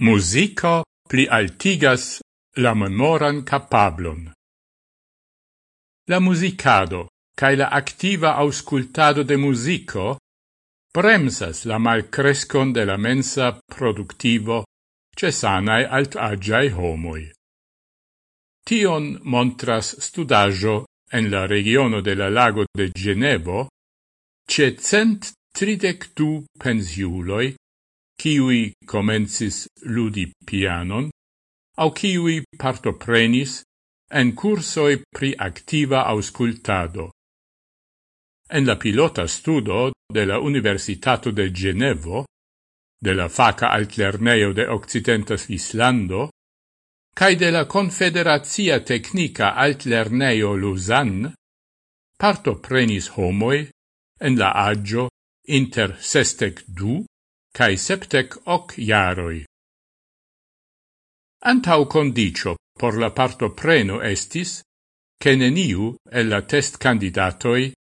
Musico pli altigas la memoran capablon. La musicado cae la activa auscultado de musico bremsas la malcrescon de la mensa productivo ce sanae altagiae homoi. Tion montras studajo en la regiono de la lago de Genevo, ce cent tridec du pensiuloi kiui comencis ludi pianon, au kiui partoprenis en cursoi pri activa auscultado. En la pilota studo de la Universitato de Genevo, de la Faca Altlerneo de Occidenta Islando, cae de la Confederazia Tecnica Altlerneo Lausanne, partoprenis homoi en la agio inter sestec du cae septec hoc iaroi. Antau condicio por la parto preno estis, che neniu el la test candidatoi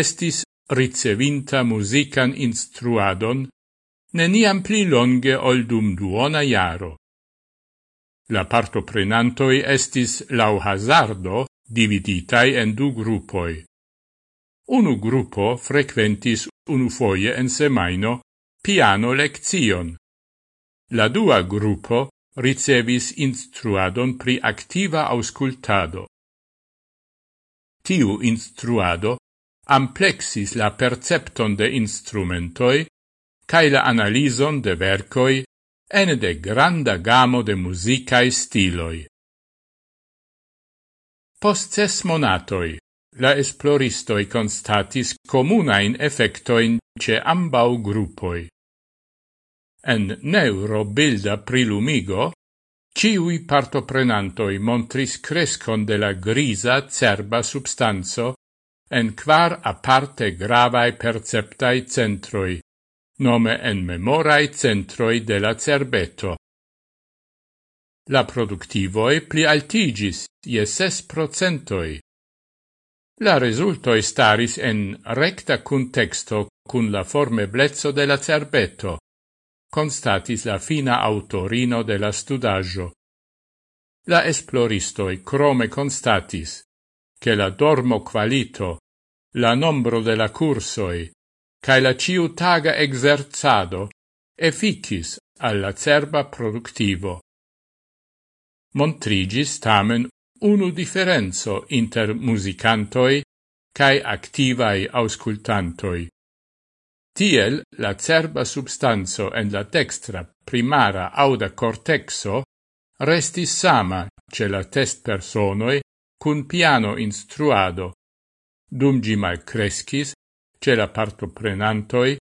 estis ricevinta musican instruadon neniam pli longe ol dum duona iaro. La parto prenantoi estis lau hazardo dividitai en du gruppoi. Unu gruppo frequentis unu foie en semaino piano lezion. La dua gruppo ricevis instruadon pri activa auscultado. Tiu instruado amplexis la percepton de instrumentoi cae la analison de vercoi ene de granda gamo de musicae stiloi. Post ses monatoi, la esploristoi constatis comunain effectoin ce ambau gruppoi en neuro bilda prilumigo, ciui partoprenantoi montris crescon de la grisa cerba substanzo en quar aparte gravae perceptai centroi, nome en memorae centroi de la cerbeto. La productivoi pli altigis je ses procentoi. La resultoi staris en recta contexto cun la forme blezzo de la cerbeto constatis la fina autorino de la studaggio. La esploristoi crome constatis che la dormo qualito, la nombro de la cursoi, cae la ciutaga exerzado efficis alla cerba productivo. Montrigis tamen unu differenzo inter musicantoi cae activai auscultantoi. Tiel la cerba substanzo en la dextra primara auda cortexo restis sama ce la test personoi cun piano instruado, dum gi malcrescis ce la partoprenantoi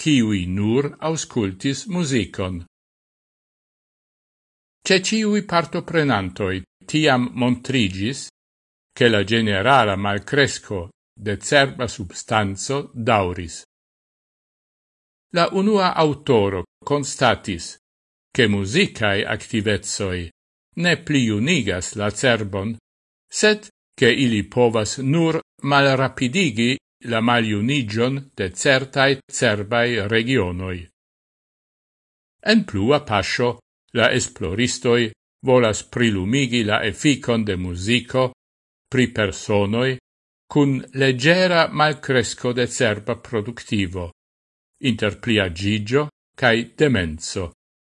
kiwi nur auscultis musicon. Ce ciui partoprenantoi tiam montrigis che la generala malcresco de cerba substanzo dauris la unua autoro constatis che musicae activezoi ne pliunigas la cerbon, sed che ili povas nur malrapidigi la maliunigion de certai cerbai regionoi. En plua pascio, la esploristoi volas prilumigi la efficon de musico pri personoi cun leggera malcresco de cerba productivo inter plia gigio cae demenso.